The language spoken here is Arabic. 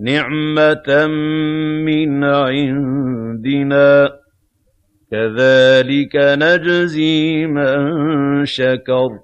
نِّعْمَةً مِّنْ عِندِنَا ۚ كَذَٰلِكَ نَجْزِي مَن شَكَرَ